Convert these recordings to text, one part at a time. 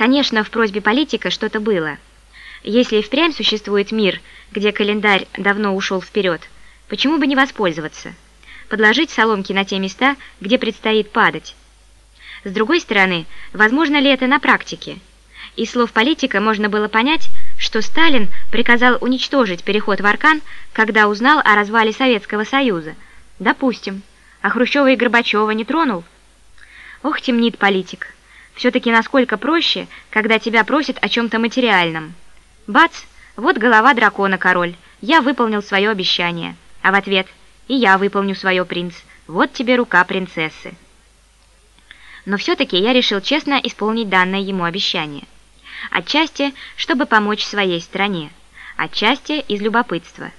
Конечно, в просьбе политика что-то было. Если впрямь существует мир, где календарь давно ушел вперед, почему бы не воспользоваться? Подложить соломки на те места, где предстоит падать. С другой стороны, возможно ли это на практике? Из слов политика можно было понять, что Сталин приказал уничтожить переход в Аркан, когда узнал о развале Советского Союза. Допустим. А Хрущева и Горбачева не тронул? Ох, темнит политик. Все-таки насколько проще, когда тебя просят о чем-то материальном. Бац, вот голова дракона, король. Я выполнил свое обещание. А в ответ «И я выполню свое, принц. Вот тебе рука принцессы». Но все-таки я решил честно исполнить данное ему обещание. Отчасти, чтобы помочь своей стране. Отчасти из любопытства.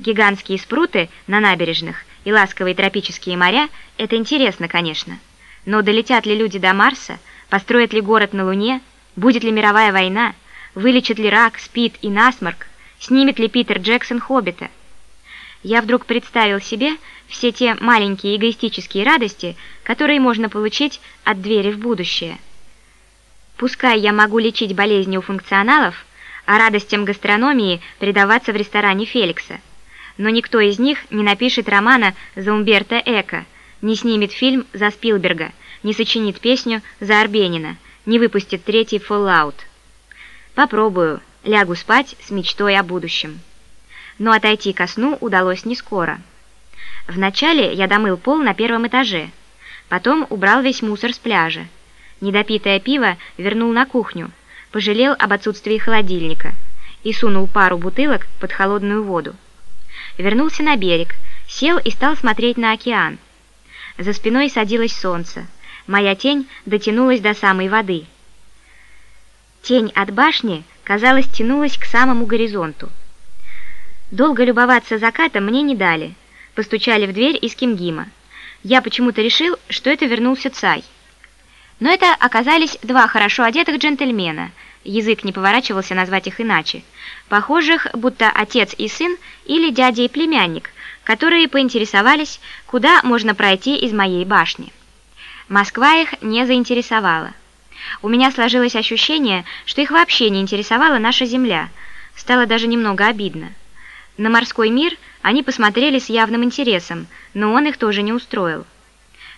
Гигантские спруты на набережных и ласковые тропические моря – это интересно, конечно. Но долетят ли люди до Марса, построят ли город на Луне, будет ли мировая война, вылечит ли рак, спид и насморк, снимет ли Питер Джексон «Хоббита». Я вдруг представил себе все те маленькие эгоистические радости, которые можно получить от двери в будущее. Пускай я могу лечить болезни у функционалов, а радостям гастрономии предаваться в ресторане Феликса – но никто из них не напишет романа за Умберто Эко, не снимет фильм за Спилберга, не сочинит песню за Арбенина, не выпустит третий Fallout. Попробую, лягу спать с мечтой о будущем. Но отойти ко сну удалось не скоро. Вначале я домыл пол на первом этаже, потом убрал весь мусор с пляжа. Недопитое пиво вернул на кухню, пожалел об отсутствии холодильника и сунул пару бутылок под холодную воду вернулся на берег, сел и стал смотреть на океан. За спиной садилось солнце. Моя тень дотянулась до самой воды. Тень от башни, казалось, тянулась к самому горизонту. Долго любоваться закатом мне не дали. Постучали в дверь из Кимгима. Я почему-то решил, что это вернулся Цай. Но это оказались два хорошо одетых джентльмена – язык не поворачивался назвать их иначе, похожих, будто отец и сын или дядя и племянник, которые поинтересовались, куда можно пройти из моей башни. Москва их не заинтересовала. У меня сложилось ощущение, что их вообще не интересовала наша земля. Стало даже немного обидно. На морской мир они посмотрели с явным интересом, но он их тоже не устроил.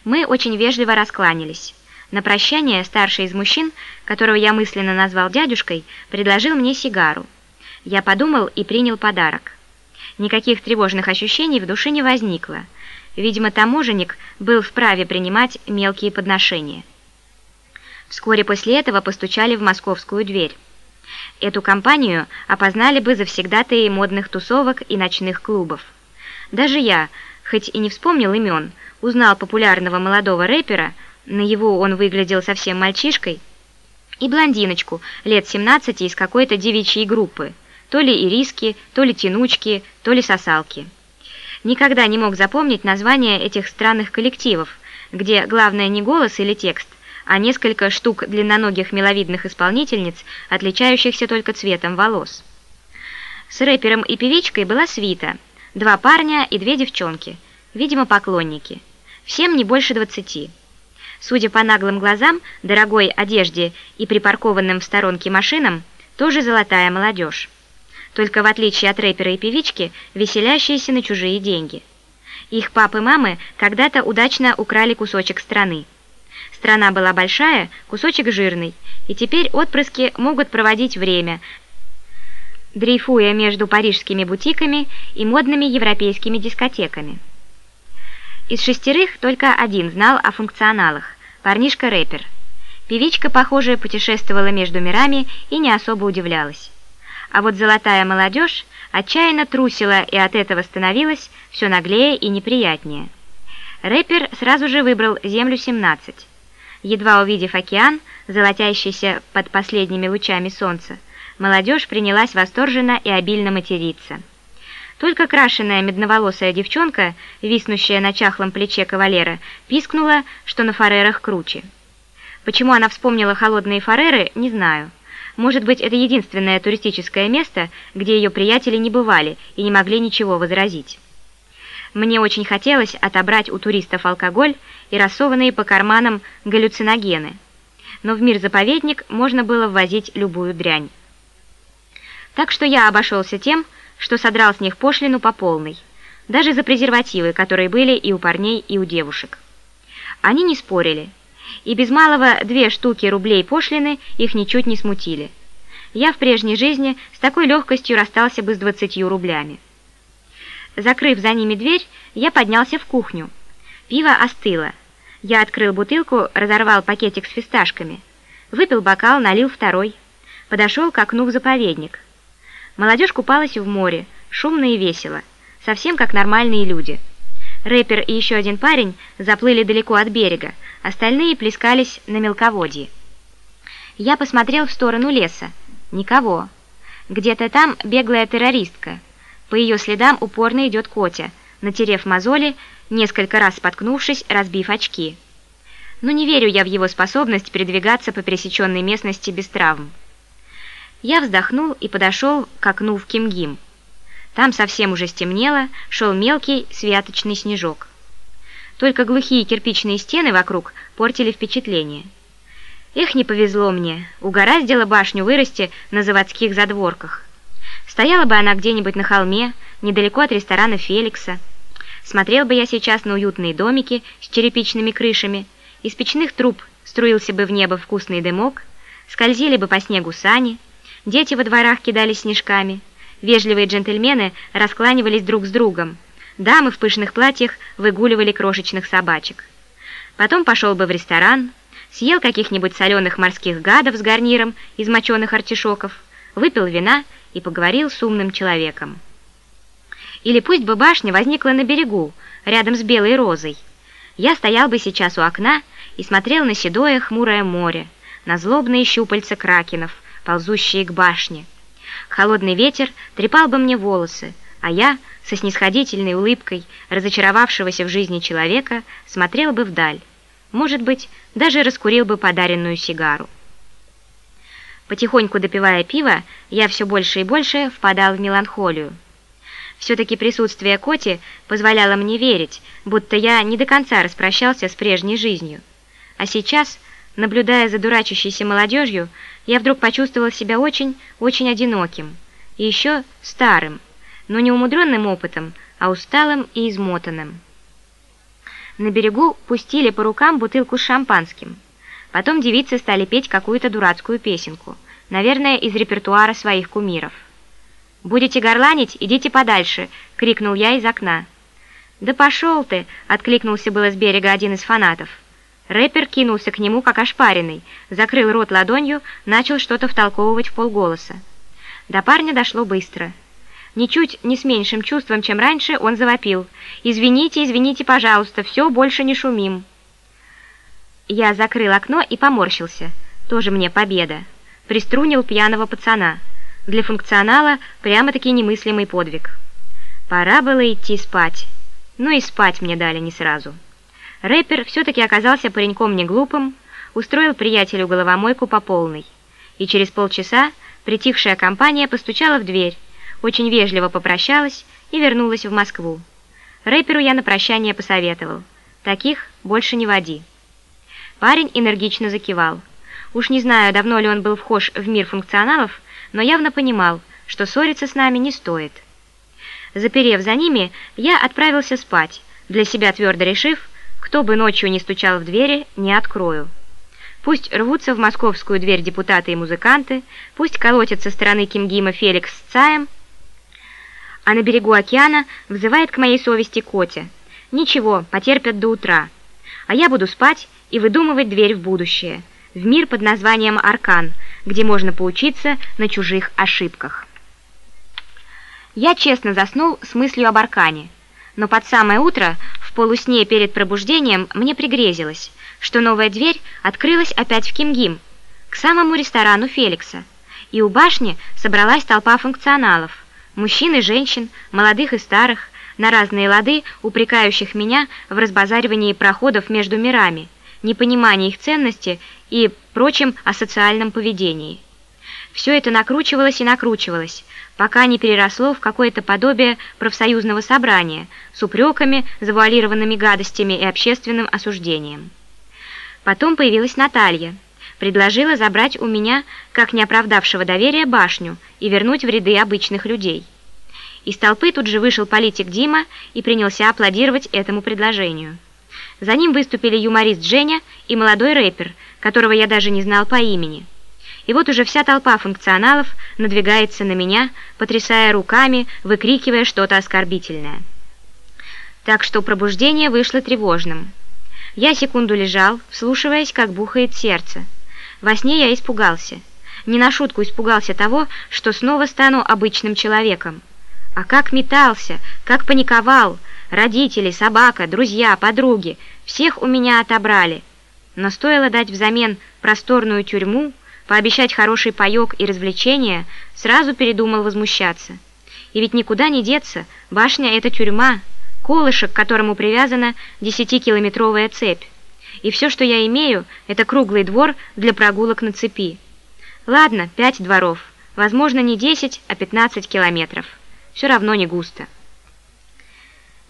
Мы очень вежливо раскланялись. На прощание старший из мужчин, которого я мысленно назвал дядюшкой, предложил мне сигару. Я подумал и принял подарок. Никаких тревожных ощущений в душе не возникло. Видимо, таможенник был вправе принимать мелкие подношения. Вскоре после этого постучали в московскую дверь. Эту компанию опознали бы завсегдатые модных тусовок и ночных клубов. Даже я, хоть и не вспомнил имен, узнал популярного молодого рэпера, на его он выглядел совсем мальчишкой, и блондиночку лет 17 из какой-то девичьей группы, то ли ириски, то ли тянучки, то ли сосалки. Никогда не мог запомнить название этих странных коллективов, где главное не голос или текст, а несколько штук длинноногих миловидных исполнительниц, отличающихся только цветом волос. С рэпером и певичкой была свита, два парня и две девчонки, видимо, поклонники. Всем не больше двадцати. Судя по наглым глазам, дорогой одежде и припаркованным в сторонке машинам, тоже золотая молодежь. Только в отличие от рэпера и певички, веселящиеся на чужие деньги. Их папы-мамы когда-то удачно украли кусочек страны. Страна была большая, кусочек жирный, и теперь отпрыски могут проводить время, дрейфуя между парижскими бутиками и модными европейскими дискотеками. Из шестерых только один знал о функционалах – парнишка-рэпер. Певичка, похоже, путешествовала между мирами и не особо удивлялась. А вот золотая молодежь отчаянно трусила и от этого становилась все наглее и неприятнее. Рэпер сразу же выбрал «Землю-17». Едва увидев океан, золотящийся под последними лучами солнца, молодежь принялась восторженно и обильно материться – только крашеная медноволосая девчонка, виснущая на чахлом плече кавалера, пискнула, что на фарерах круче. Почему она вспомнила холодные фареры, не знаю. Может быть, это единственное туристическое место, где ее приятели не бывали и не могли ничего возразить. Мне очень хотелось отобрать у туристов алкоголь и рассованные по карманам галлюциногены. но в мир-заповедник можно было ввозить любую дрянь. Так что я обошелся тем, что содрал с них пошлину по полной, даже за презервативы, которые были и у парней, и у девушек. Они не спорили, и без малого две штуки рублей пошлины их ничуть не смутили. Я в прежней жизни с такой легкостью расстался бы с двадцатью рублями. Закрыв за ними дверь, я поднялся в кухню. Пиво остыло. Я открыл бутылку, разорвал пакетик с фисташками. Выпил бокал, налил второй. Подошел к окну в заповедник. Молодежь купалась в море, шумно и весело, совсем как нормальные люди. Рэпер и еще один парень заплыли далеко от берега, остальные плескались на мелководье. Я посмотрел в сторону леса. Никого. Где-то там беглая террористка. По ее следам упорно идет Котя, натерев мозоли, несколько раз споткнувшись, разбив очки. Но не верю я в его способность передвигаться по пересеченной местности без травм. Я вздохнул и подошел к окну в Кимгим. Там совсем уже стемнело, шел мелкий святочный снежок. Только глухие кирпичные стены вокруг портили впечатление. Эх, не повезло мне, угораздило башню вырасти на заводских задворках. Стояла бы она где-нибудь на холме, недалеко от ресторана Феликса. Смотрел бы я сейчас на уютные домики с черепичными крышами, из печных труб струился бы в небо вкусный дымок, скользили бы по снегу сани, Дети во дворах кидались снежками. Вежливые джентльмены раскланивались друг с другом. Дамы в пышных платьях выгуливали крошечных собачек. Потом пошел бы в ресторан, съел каких-нибудь соленых морских гадов с гарниром из моченых артишоков, выпил вина и поговорил с умным человеком. Или пусть бы башня возникла на берегу, рядом с белой розой. Я стоял бы сейчас у окна и смотрел на седое хмурое море, на злобные щупальца кракенов, ползущие к башне. Холодный ветер трепал бы мне волосы, а я, со снисходительной улыбкой разочаровавшегося в жизни человека, смотрел бы вдаль. Может быть, даже раскурил бы подаренную сигару. Потихоньку допивая пиво, я все больше и больше впадал в меланхолию. Все-таки присутствие Коти позволяло мне верить, будто я не до конца распрощался с прежней жизнью. А сейчас, наблюдая за дурачащейся молодежью, я вдруг почувствовал себя очень, очень одиноким. И еще старым, но не умудренным опытом, а усталым и измотанным. На берегу пустили по рукам бутылку с шампанским. Потом девицы стали петь какую-то дурацкую песенку, наверное, из репертуара своих кумиров. «Будете горланить? Идите подальше!» — крикнул я из окна. «Да пошел ты!» — откликнулся было с берега один из фанатов. Рэпер кинулся к нему, как ошпаренный, закрыл рот ладонью, начал что-то втолковывать в полголоса. До парня дошло быстро. Ничуть не с меньшим чувством, чем раньше, он завопил. «Извините, извините, пожалуйста, все, больше не шумим». Я закрыл окно и поморщился. Тоже мне победа. Приструнил пьяного пацана. Для функционала прямо-таки немыслимый подвиг. Пора было идти спать. Ну и спать мне дали не сразу. Рэпер все-таки оказался пареньком не глупым, устроил приятелю головомойку по полной. И через полчаса притихшая компания постучала в дверь, очень вежливо попрощалась и вернулась в Москву. Рэперу я на прощание посоветовал. Таких больше не води. Парень энергично закивал. Уж не знаю, давно ли он был вхож в мир функционалов, но явно понимал, что ссориться с нами не стоит. Заперев за ними, я отправился спать, для себя твердо решив, кто бы ночью не стучал в двери, не открою. Пусть рвутся в московскую дверь депутаты и музыканты, пусть колотят со стороны Кимгима Феликс с Цаем, а на берегу океана взывает к моей совести Котя. Ничего, потерпят до утра. А я буду спать и выдумывать дверь в будущее, в мир под названием Аркан, где можно поучиться на чужих ошибках. Я честно заснул с мыслью об Аркане, но под самое утро в полусне перед пробуждением мне пригрезилось, что новая дверь открылась опять в Кимгим, к самому ресторану Феликса, и у башни собралась толпа функционалов, мужчин и женщин, молодых и старых, на разные лады, упрекающих меня в разбазаривании проходов между мирами, непонимании их ценности и прочем асоциальном поведении. Все это накручивалось и накручивалось, пока не переросло в какое-то подобие профсоюзного собрания с упреками, завуалированными гадостями и общественным осуждением. Потом появилась Наталья, предложила забрать у меня, как не оправдавшего доверия, башню и вернуть в ряды обычных людей. Из толпы тут же вышел политик Дима и принялся аплодировать этому предложению. За ним выступили юморист Женя и молодой рэпер, которого я даже не знал по имени. И вот уже вся толпа функционалов надвигается на меня, потрясая руками, выкрикивая что-то оскорбительное. Так что пробуждение вышло тревожным. Я секунду лежал, вслушиваясь, как бухает сердце. Во сне я испугался. Не на шутку испугался того, что снова стану обычным человеком. А как метался, как паниковал. Родители, собака, друзья, подруги – всех у меня отобрали. Но стоило дать взамен просторную тюрьму, пообещать хороший паёк и развлечения, сразу передумал возмущаться. И ведь никуда не деться, башня – это тюрьма, колышек, к которому привязана десятикилометровая цепь и все, что я имею, это круглый двор для прогулок на цепи. Ладно, пять дворов, возможно, не десять, а пятнадцать километров. Все равно не густо.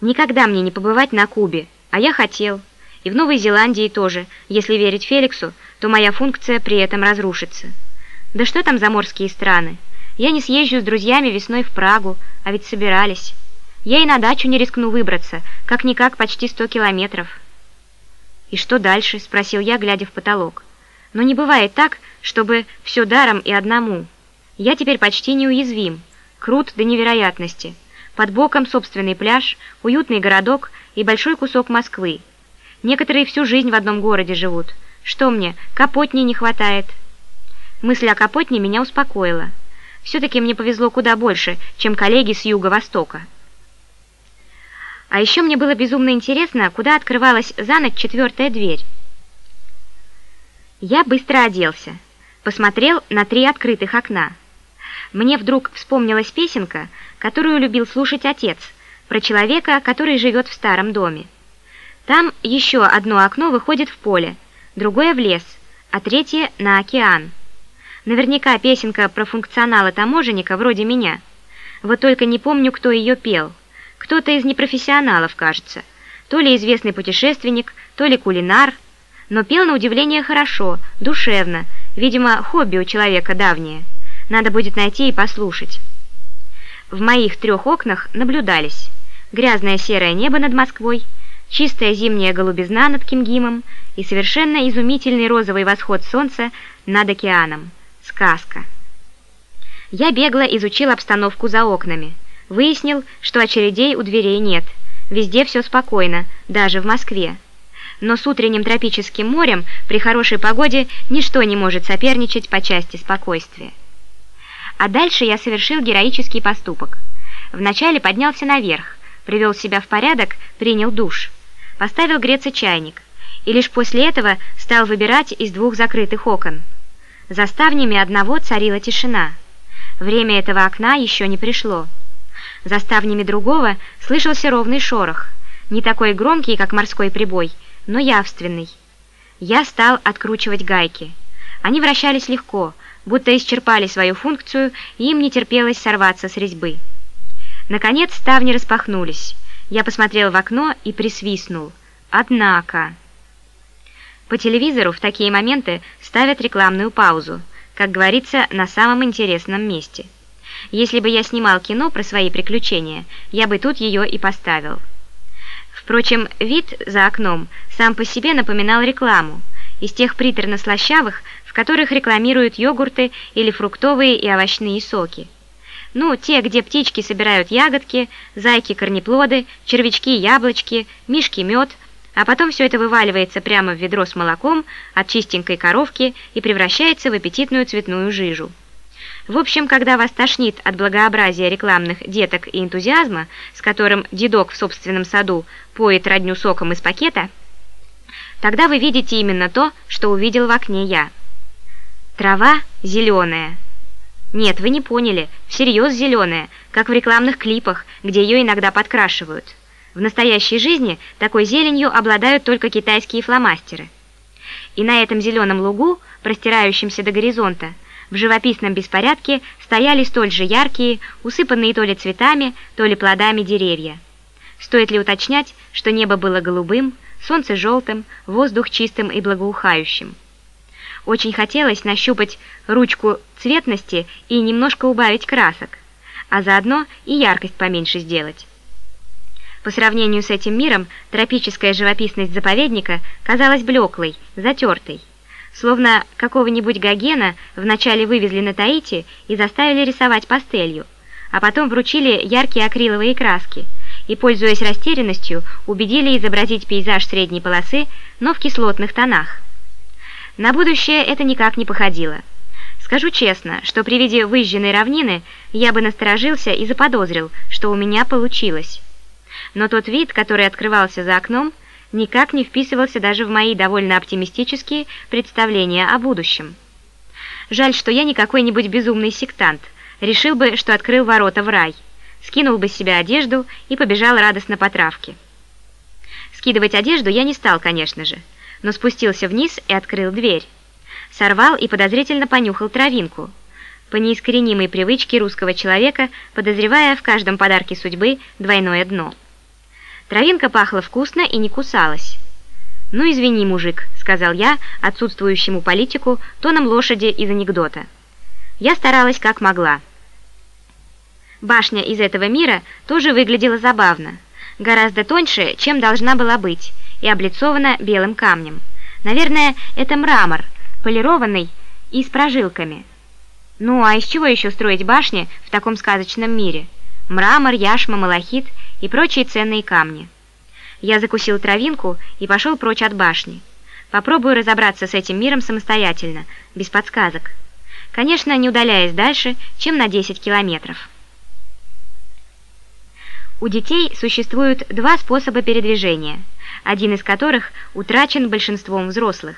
Никогда мне не побывать на Кубе, а я хотел. И в Новой Зеландии тоже, если верить Феликсу, то моя функция при этом разрушится. Да что там за морские страны? Я не съезжу с друзьями весной в Прагу, а ведь собирались. Я и на дачу не рискну выбраться, как-никак почти сто километров. «И что дальше?» – спросил я, глядя в потолок. «Но не бывает так, чтобы все даром и одному. Я теперь почти неуязвим, крут до невероятности. Под боком собственный пляж, уютный городок и большой кусок Москвы. Некоторые всю жизнь в одном городе живут. Что мне, Капотни не хватает?» Мысль о Капотне меня успокоила. Все-таки мне повезло куда больше, чем коллеги с юго-востока. А еще мне было безумно интересно, куда открывалась за ночь четвертая дверь. Я быстро оделся, посмотрел на три открытых окна. Мне вдруг вспомнилась песенка, которую любил слушать отец, про человека, который живет в старом доме. Там еще одно окно выходит в поле, другое в лес, а третье на океан. Наверняка песенка про функционала таможенника вроде меня. Вот только не помню, кто ее пел. Кто-то из непрофессионалов, кажется. То ли известный путешественник, то ли кулинар. Но пел на удивление хорошо, душевно. Видимо, хобби у человека давнее. Надо будет найти и послушать. В моих трех окнах наблюдались грязное серое небо над Москвой, чистая зимняя голубизна над Кимгимом и совершенно изумительный розовый восход солнца над океаном. Сказка. Я бегло изучил обстановку за окнами. Выяснил, что очередей у дверей нет. Везде все спокойно, даже в Москве. Но с утренним тропическим морем при хорошей погоде ничто не может соперничать по части спокойствия. А дальше я совершил героический поступок. Вначале поднялся наверх, привел себя в порядок, принял душ, поставил греться чайник, и лишь после этого стал выбирать из двух закрытых окон. За ставнями одного царила тишина. Время этого окна еще не пришло. За ставнями другого слышался ровный шорох, не такой громкий, как морской прибой, но явственный. Я стал откручивать гайки. Они вращались легко, будто исчерпали свою функцию, и им не терпелось сорваться с резьбы. Наконец ставни распахнулись. Я посмотрел в окно и присвистнул. Однако... По телевизору в такие моменты ставят рекламную паузу, как говорится, на самом интересном месте – если бы я снимал кино про свои приключения, я бы тут ее и поставил. Впрочем, вид за окном сам по себе напоминал рекламу, из тех приторно-слащавых, в которых рекламируют йогурты или фруктовые и овощные соки. Ну, те, где птички собирают ягодки, зайки-корнеплоды, червячки-яблочки, мишки-мед, а потом все это вываливается прямо в ведро с молоком от чистенькой коровки и превращается в аппетитную цветную жижу. В общем, когда вас тошнит от благообразия рекламных деток и энтузиазма, с которым дедок в собственном саду поет родню соком из пакета, тогда вы видите именно то, что увидел в окне я. Трава зеленая. Нет, вы не поняли, всерьез зеленая, как в рекламных клипах, где ее иногда подкрашивают. В настоящей жизни такой зеленью обладают только китайские фломастеры. И на этом зеленом лугу, простирающемся до горизонта, в живописном беспорядке стояли столь же яркие, усыпанные то ли цветами, то ли плодами деревья. Стоит ли уточнять, что небо было голубым, солнце желтым, воздух чистым и благоухающим. Очень хотелось нащупать ручку цветности и немножко убавить красок, а заодно и яркость поменьше сделать. По сравнению с этим миром, тропическая живописность заповедника казалась блеклой, затертой. Словно какого-нибудь Гогена вначале вывезли на Таити и заставили рисовать пастелью, а потом вручили яркие акриловые краски и, пользуясь растерянностью, убедили изобразить пейзаж средней полосы, но в кислотных тонах. На будущее это никак не походило. Скажу честно, что при виде выжженной равнины я бы насторожился и заподозрил, что у меня получилось но тот вид, который открывался за окном, никак не вписывался даже в мои довольно оптимистические представления о будущем. Жаль, что я не какой-нибудь безумный сектант, решил бы, что открыл ворота в рай, скинул бы с себя одежду и побежал радостно по травке. Скидывать одежду я не стал, конечно же, но спустился вниз и открыл дверь. Сорвал и подозрительно понюхал травинку, по неискоренимой привычке русского человека, подозревая в каждом подарке судьбы двойное дно. Травинка пахла вкусно и не кусалась. «Ну, извини, мужик», — сказал я отсутствующему политику тоном лошади из анекдота. Я старалась как могла. Башня из этого мира тоже выглядела забавно, гораздо тоньше, чем должна была быть, и облицована белым камнем. Наверное, это мрамор, полированный и с прожилками. Ну, а из чего еще строить башни в таком сказочном мире? Мрамор, яшма, малахит — и прочие ценные камни. Я закусил травинку и пошел прочь от башни. Попробую разобраться с этим миром самостоятельно, без подсказок. Конечно, не удаляясь дальше, чем на 10 километров. У детей существуют два способа передвижения, один из которых утрачен большинством взрослых.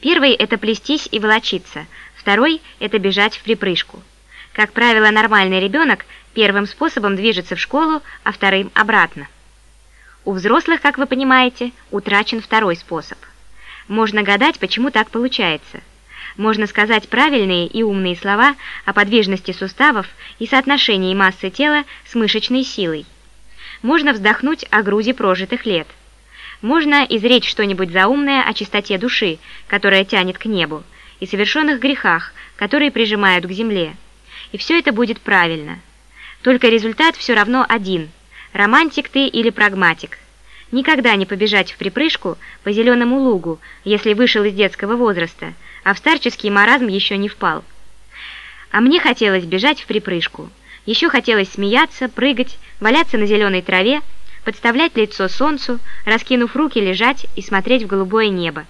Первый – это плестись и волочиться, второй – это бежать в припрыжку. Как правило, нормальный ребенок первым способом движется в школу, а вторым обратно. У взрослых, как вы понимаете, утрачен второй способ. Можно гадать, почему так получается. Можно сказать правильные и умные слова о подвижности суставов и соотношении массы тела с мышечной силой. Можно вздохнуть о грузе прожитых лет. Можно изречь что-нибудь заумное о чистоте души, которая тянет к небу, и совершенных грехах, которые прижимают к земле. И все это будет правильно – только результат все равно один – романтик ты или прагматик. Никогда не побежать в припрыжку по зеленому лугу, если вышел из детского возраста, а в старческий маразм еще не впал. А мне хотелось бежать в припрыжку. Еще хотелось смеяться, прыгать, валяться на зеленой траве, подставлять лицо солнцу, раскинув руки, лежать и смотреть в голубое небо.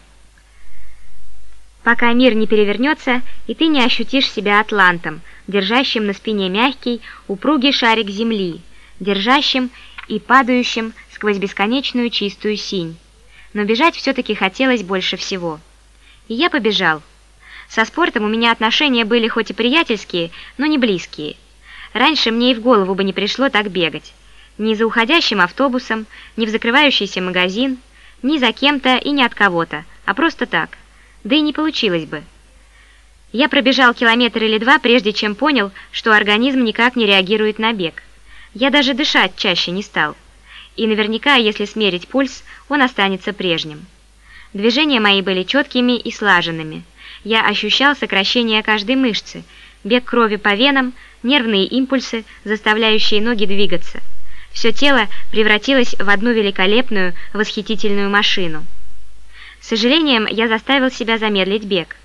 Пока мир не перевернется, и ты не ощутишь себя атлантом – держащим на спине мягкий, упругий шарик земли, держащим и падающим сквозь бесконечную чистую синь. Но бежать все-таки хотелось больше всего. И я побежал. Со спортом у меня отношения были хоть и приятельские, но не близкие. Раньше мне и в голову бы не пришло так бегать. Ни за уходящим автобусом, ни в закрывающийся магазин, ни за кем-то и ни от кого-то, а просто так. Да и не получилось бы. Я пробежал километр или два, прежде чем понял, что организм никак не реагирует на бег. Я даже дышать чаще не стал. И наверняка, если смерить пульс, он останется прежним. Движения мои были четкими и слаженными. Я ощущал сокращение каждой мышцы, бег крови по венам, нервные импульсы, заставляющие ноги двигаться. Все тело превратилось в одну великолепную, восхитительную машину. С сожалением, я заставил себя замедлить бег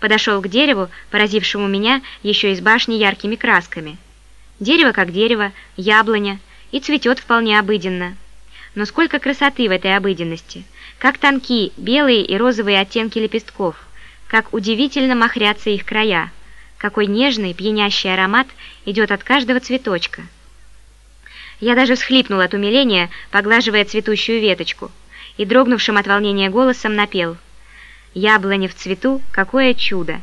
подошел к дереву, поразившему меня еще из башни яркими красками. Дерево как дерево, яблоня, и цветет вполне обыденно. Но сколько красоты в этой обыденности! Как тонки белые и розовые оттенки лепестков, как удивительно махрятся их края, какой нежный, пьянящий аромат идет от каждого цветочка. Я даже всхлипнул от умиления, поглаживая цветущую веточку, и дрогнувшим от волнения голосом напел — Яблоня в цвету, какое чудо!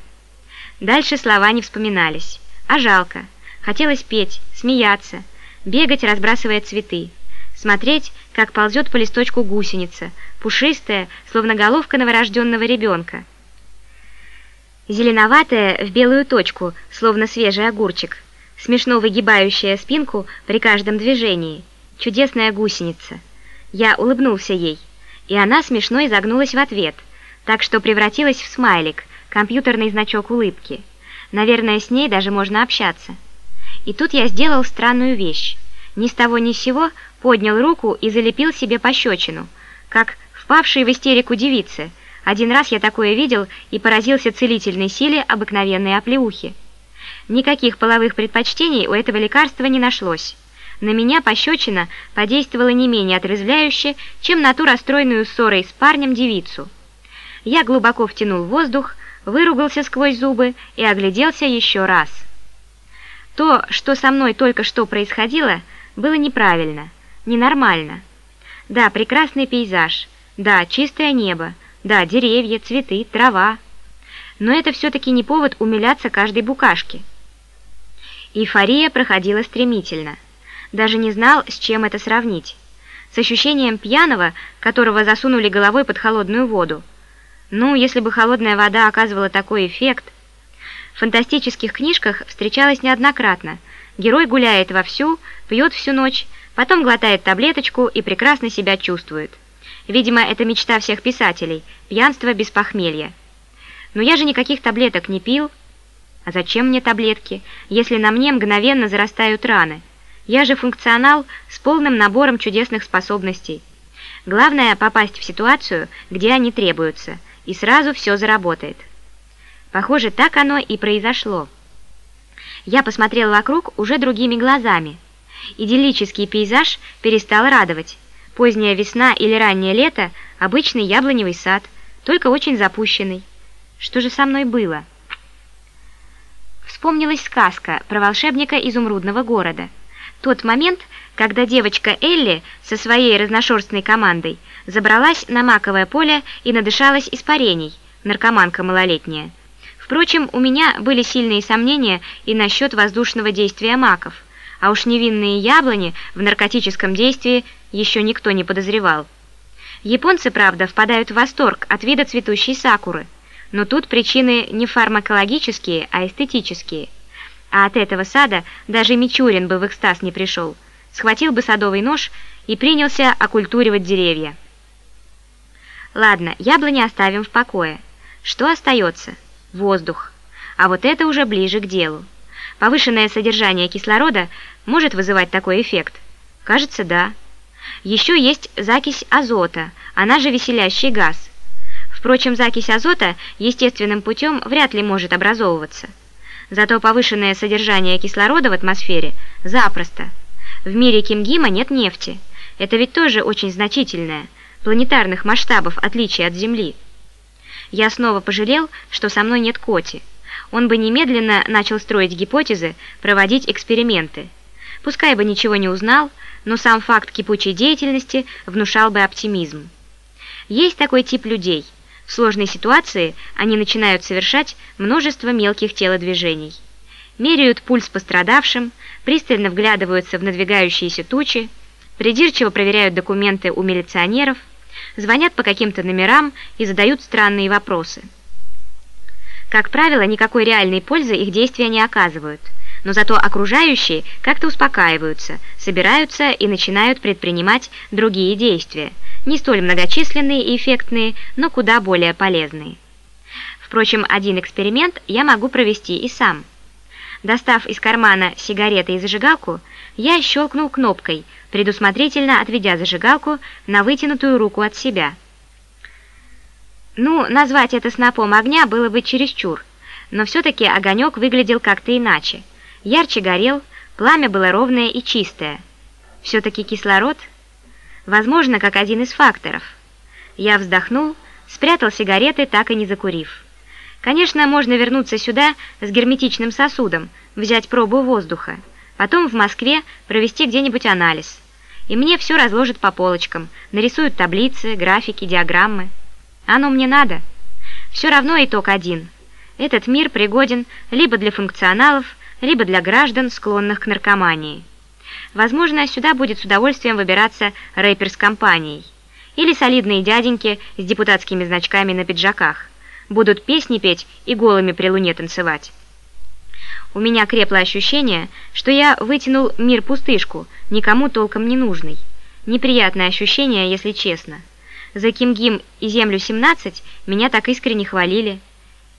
Дальше слова не вспоминались, а жалко. Хотелось петь, смеяться, бегать, разбрасывая цветы, смотреть, как ползет по листочку гусеница, пушистая, словно головка новорожденного ребенка. Зеленоватая в белую точку, словно свежий огурчик, смешно выгибающая спинку при каждом движении. Чудесная гусеница. Я улыбнулся ей, и она смешно изогнулась в ответ – так что превратилась в смайлик, компьютерный значок улыбки. Наверное, с ней даже можно общаться. И тут я сделал странную вещь. Ни с того ни с сего поднял руку и залепил себе пощечину, как впавший в истерику девицы. Один раз я такое видел и поразился целительной силе обыкновенной оплеухи. Никаких половых предпочтений у этого лекарства не нашлось. На меня пощечина подействовала не менее отрезвляюще, чем на ту расстроенную ссорой с парнем девицу. Я глубоко втянул воздух, выругался сквозь зубы и огляделся еще раз. То, что со мной только что происходило, было неправильно, ненормально. Да, прекрасный пейзаж, да, чистое небо, да, деревья, цветы, трава. Но это все-таки не повод умиляться каждой букашке. Эйфория проходила стремительно – даже не знал, с чем это сравнить. С ощущением пьяного, которого засунули головой под холодную воду. Ну, если бы холодная вода оказывала такой эффект... В фантастических книжках встречалось неоднократно. Герой гуляет вовсю, пьет всю ночь, потом глотает таблеточку и прекрасно себя чувствует. Видимо, это мечта всех писателей – пьянство без похмелья. Но я же никаких таблеток не пил. А зачем мне таблетки, если на мне мгновенно зарастают раны? Я же функционал с полным набором чудесных способностей. Главное – попасть в ситуацию, где они требуются, и сразу все заработает. Похоже, так оно и произошло. Я посмотрел вокруг уже другими глазами. Идиллический пейзаж перестал радовать. Поздняя весна или раннее лето – обычный яблоневый сад, только очень запущенный. Что же со мной было? Вспомнилась сказка про волшебника изумрудного города – тот момент, когда девочка Элли со своей разношерстной командой забралась на маковое поле и надышалась испарений, наркоманка малолетняя. Впрочем, у меня были сильные сомнения и насчет воздушного действия маков, а уж невинные яблони в наркотическом действии еще никто не подозревал. Японцы, правда, впадают в восторг от вида цветущей сакуры, но тут причины не фармакологические, а эстетические – а от этого сада даже Мичурин бы в экстаз не пришел. Схватил бы садовый нож и принялся окультуривать деревья. Ладно, яблони оставим в покое. Что остается? Воздух. А вот это уже ближе к делу. Повышенное содержание кислорода может вызывать такой эффект? Кажется, да. Еще есть закись азота, она же веселящий газ. Впрочем, закись азота естественным путем вряд ли может образовываться. Зато повышенное содержание кислорода в атмосфере запросто. В мире Кимгима нет нефти. Это ведь тоже очень значительное, планетарных масштабов отличие от Земли. Я снова пожалел, что со мной нет Коти. Он бы немедленно начал строить гипотезы, проводить эксперименты. Пускай бы ничего не узнал, но сам факт кипучей деятельности внушал бы оптимизм. Есть такой тип людей – в сложной ситуации они начинают совершать множество мелких телодвижений. Меряют пульс пострадавшим, пристально вглядываются в надвигающиеся тучи, придирчиво проверяют документы у милиционеров, звонят по каким-то номерам и задают странные вопросы. Как правило, никакой реальной пользы их действия не оказывают, но зато окружающие как-то успокаиваются, собираются и начинают предпринимать другие действия – не столь многочисленные и эффектные, но куда более полезные. Впрочем, один эксперимент я могу провести и сам. Достав из кармана сигареты и зажигалку, я щелкнул кнопкой, предусмотрительно отведя зажигалку на вытянутую руку от себя. Ну, назвать это снопом огня было бы чересчур, но все-таки огонек выглядел как-то иначе. Ярче горел, пламя было ровное и чистое. Все-таки кислород – Возможно, как один из факторов. Я вздохнул, спрятал сигареты, так и не закурив. Конечно, можно вернуться сюда с герметичным сосудом, взять пробу воздуха, потом в Москве провести где-нибудь анализ. И мне все разложат по полочкам, нарисуют таблицы, графики, диаграммы. Оно мне надо. Все равно итог один. Этот мир пригоден либо для функционалов, либо для граждан, склонных к наркомании. Возможно, сюда будет с удовольствием выбираться рэпер с компанией. Или солидные дяденьки с депутатскими значками на пиджаках. Будут песни петь и голыми при луне танцевать. У меня крепло ощущение, что я вытянул мир-пустышку, никому толком не нужный. Неприятное ощущение, если честно. За Кимгим и Землю-17 меня так искренне хвалили.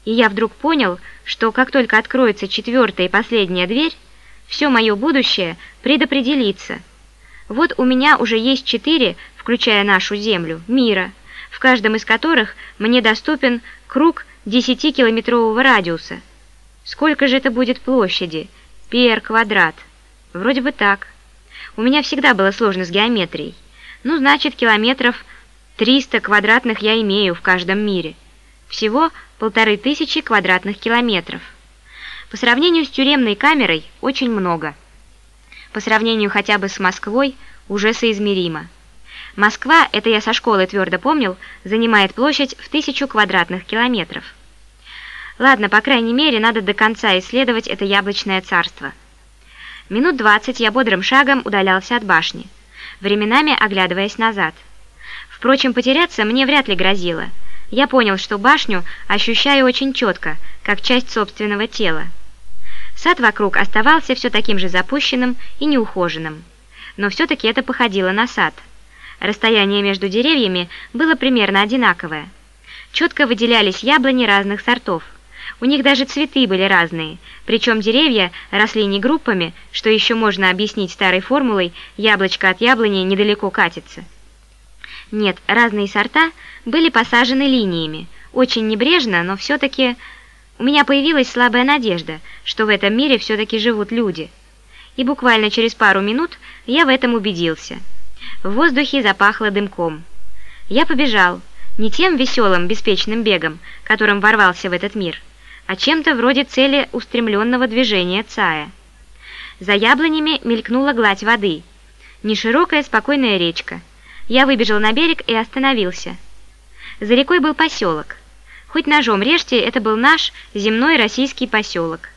И я вдруг понял, что как только откроется четвертая и последняя дверь, все мое будущее предопределится. Вот у меня уже есть четыре, включая нашу Землю, мира, в каждом из которых мне доступен круг 10-километрового радиуса. Сколько же это будет площади? Пи квадрат. Вроде бы так. У меня всегда было сложно с геометрией. Ну, значит, километров 300 квадратных я имею в каждом мире. Всего полторы тысячи квадратных километров. По сравнению с тюремной камерой очень много. По сравнению хотя бы с Москвой уже соизмеримо. Москва, это я со школы твердо помнил, занимает площадь в тысячу квадратных километров. Ладно, по крайней мере, надо до конца исследовать это яблочное царство. Минут двадцать я бодрым шагом удалялся от башни, временами оглядываясь назад. Впрочем, потеряться мне вряд ли грозило. Я понял, что башню ощущаю очень четко, как часть собственного тела. Сад вокруг оставался все таким же запущенным и неухоженным. Но все-таки это походило на сад. Расстояние между деревьями было примерно одинаковое. Четко выделялись яблони разных сортов – у них даже цветы были разные, причем деревья росли не группами, что еще можно объяснить старой формулой «яблочко от яблони недалеко катится». Нет, разные сорта были посажены линиями, очень небрежно, но все-таки у меня появилась слабая надежда, что в этом мире все-таки живут люди. И буквально через пару минут я в этом убедился. В воздухе запахло дымком. Я побежал, не тем веселым, беспечным бегом, которым ворвался в этот мир, а чем-то вроде цели устремленного движения Цая. За яблонями мелькнула гладь воды. Неширокая спокойная речка. Я выбежал на берег и остановился. За рекой был поселок. Хоть ножом режьте, это был наш земной российский поселок.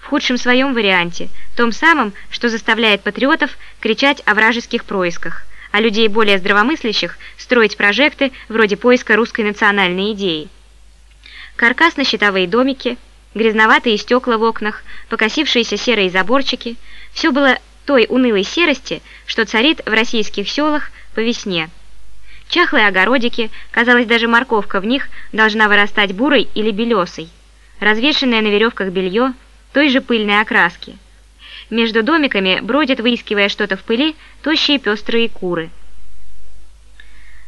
В худшем своем варианте, том самом, что заставляет патриотов кричать о вражеских происках, а людей более здравомыслящих строить прожекты вроде поиска русской национальной идеи каркасно-щитовые домики, грязноватые стекла в окнах, покосившиеся серые заборчики – все было той унылой серости, что царит в российских селах по весне. Чахлые огородики, казалось, даже морковка в них должна вырастать бурой или белесой. Развешенное на веревках белье той же пыльной окраски. Между домиками бродят, выискивая что-то в пыли, тощие пестрые куры.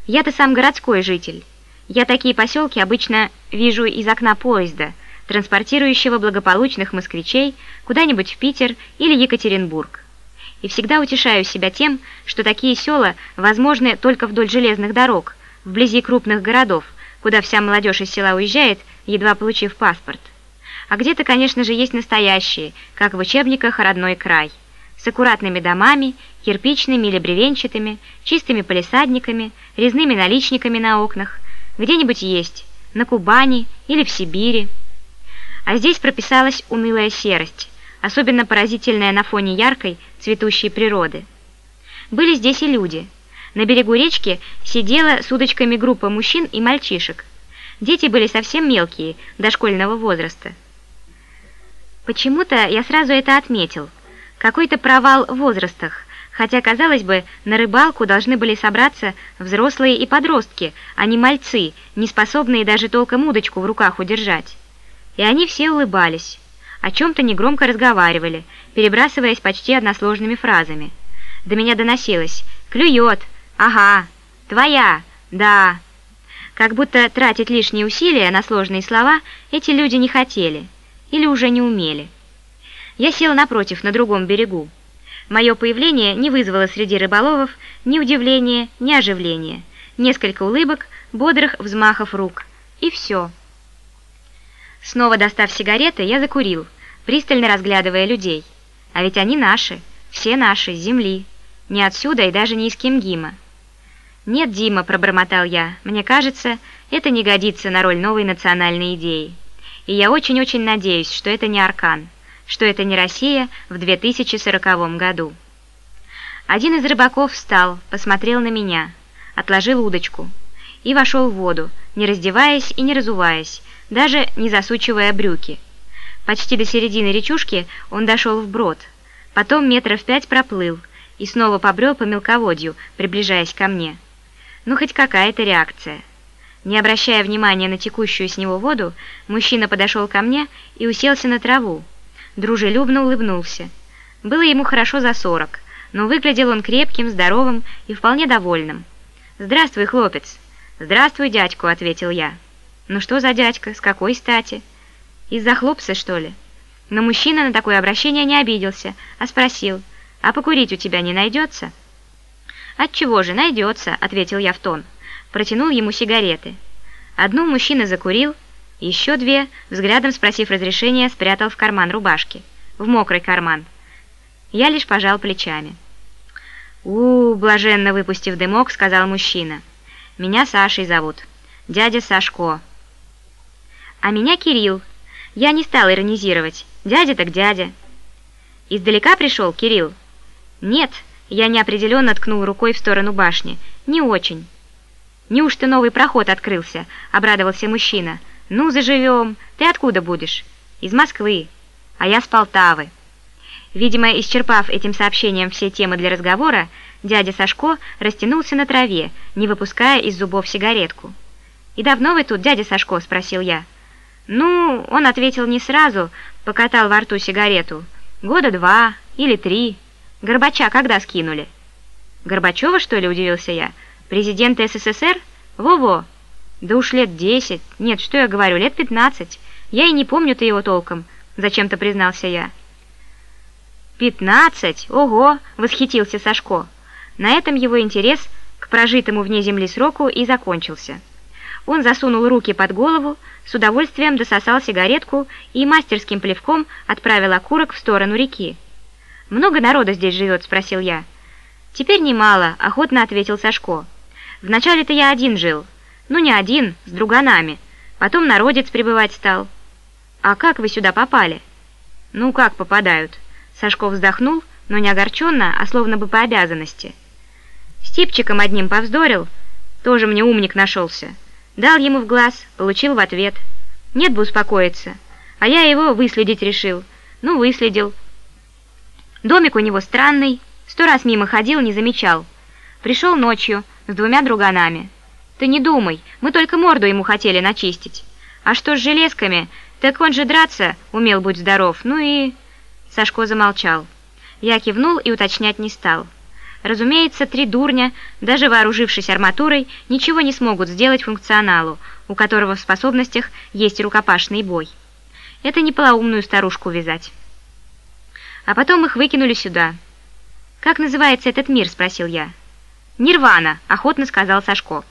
Я-то сам городской житель. Я такие поселки обычно вижу из окна поезда, транспортирующего благополучных москвичей куда-нибудь в Питер или Екатеринбург. И всегда утешаю себя тем, что такие села возможны только вдоль железных дорог, вблизи крупных городов, куда вся молодежь из села уезжает, едва получив паспорт. А где-то, конечно же, есть настоящие, как в учебниках «Родной край», с аккуратными домами, кирпичными или бревенчатыми, чистыми полисадниками, резными наличниками на окнах – где-нибудь есть, на Кубани или в Сибири. А здесь прописалась унылая серость, особенно поразительная на фоне яркой, цветущей природы. Были здесь и люди. На берегу речки сидела с удочками группа мужчин и мальчишек. Дети были совсем мелкие, дошкольного возраста. Почему-то я сразу это отметил. Какой-то провал в возрастах, хотя, казалось бы, на рыбалку должны были собраться взрослые и подростки, а не мальцы, не способные даже толком удочку в руках удержать. И они все улыбались, о чем-то негромко разговаривали, перебрасываясь почти односложными фразами. До меня доносилось «клюет», «ага», «твоя», «да». Как будто тратить лишние усилия на сложные слова эти люди не хотели или уже не умели. Я сел напротив, на другом берегу. Мое появление не вызвало среди рыболовов ни удивления, ни оживления. Несколько улыбок, бодрых взмахов рук. И все. Снова достав сигареты, я закурил, пристально разглядывая людей. А ведь они наши, все наши, земли. Не отсюда и даже не из Кимгима. «Нет, Дима», — пробормотал я, — «мне кажется, это не годится на роль новой национальной идеи. И я очень-очень надеюсь, что это не Аркан» что это не Россия в 2040 году. Один из рыбаков встал, посмотрел на меня, отложил удочку и вошел в воду, не раздеваясь и не разуваясь, даже не засучивая брюки. Почти до середины речушки он дошел вброд, потом метров пять проплыл и снова побрел по мелководью, приближаясь ко мне. Ну, хоть какая-то реакция. Не обращая внимания на текущую с него воду, мужчина подошел ко мне и уселся на траву. Дружелюбно улыбнулся. Было ему хорошо за сорок, но выглядел он крепким, здоровым и вполне довольным. «Здравствуй, хлопец!» «Здравствуй, дядьку», — ответил я. «Ну что за дядька? С какой стати?» «Из-за хлопца, что ли?» Но мужчина на такое обращение не обиделся, а спросил, «А покурить у тебя не найдется?» «Отчего же, найдется», — ответил я в тон. Протянул ему сигареты. Одну мужчина закурил, еще две, взглядом спросив разрешения, спрятал в карман рубашки. В мокрый карман. Я лишь пожал плечами. у, -у блаженно выпустив дымок, сказал мужчина. «Меня Сашей зовут. Дядя Сашко». «А меня Кирилл. Я не стал иронизировать. Дядя так дядя». «Издалека пришел, Кирилл?» «Нет», я неопределенно ткнул рукой в сторону башни. «Не очень». «Неужто новый проход открылся?» — обрадовался мужчина. «Ну, заживем. Ты откуда будешь?» «Из Москвы. А я с Полтавы». Видимо, исчерпав этим сообщением все темы для разговора, дядя Сашко растянулся на траве, не выпуская из зубов сигаретку. «И давно вы тут, дядя Сашко?» – спросил я. «Ну...» – он ответил не сразу, покатал во рту сигарету. «Года два или три. Горбача когда скинули?» «Горбачева, что ли?» – удивился я. «Президента СССР? Во-во!» «Да уж лет десять. Нет, что я говорю, лет пятнадцать. Я и не помню-то его толком», – зачем-то признался я. «Пятнадцать? Ого!» – восхитился Сашко. На этом его интерес к прожитому вне земли сроку и закончился. Он засунул руки под голову, с удовольствием дососал сигаретку и мастерским плевком отправил окурок в сторону реки. «Много народа здесь живет?» – спросил я. «Теперь немало», – охотно ответил Сашко. «Вначале-то я один жил. Ну, не один, с друганами. Потом народец прибывать стал». «А как вы сюда попали?» «Ну, как попадают?» Сашко вздохнул, но не огорченно, а словно бы по обязанности. С типчиком одним повздорил, тоже мне умник нашелся. Дал ему в глаз, получил в ответ. Нет бы успокоиться, а я его выследить решил. Ну, выследил. Домик у него странный, сто раз мимо ходил, не замечал. Пришел ночью с двумя друганами. Ты не думай, мы только морду ему хотели начистить. А что с железками, так он же драться умел, будь здоров, ну и... Сашко замолчал. Я кивнул и уточнять не стал. Разумеется, три дурня, даже вооружившись арматурой, ничего не смогут сделать функционалу, у которого в способностях есть рукопашный бой. Это не полоумную старушку вязать. А потом их выкинули сюда. «Как называется этот мир?» – спросил я. «Нирвана», – охотно сказал Сашко.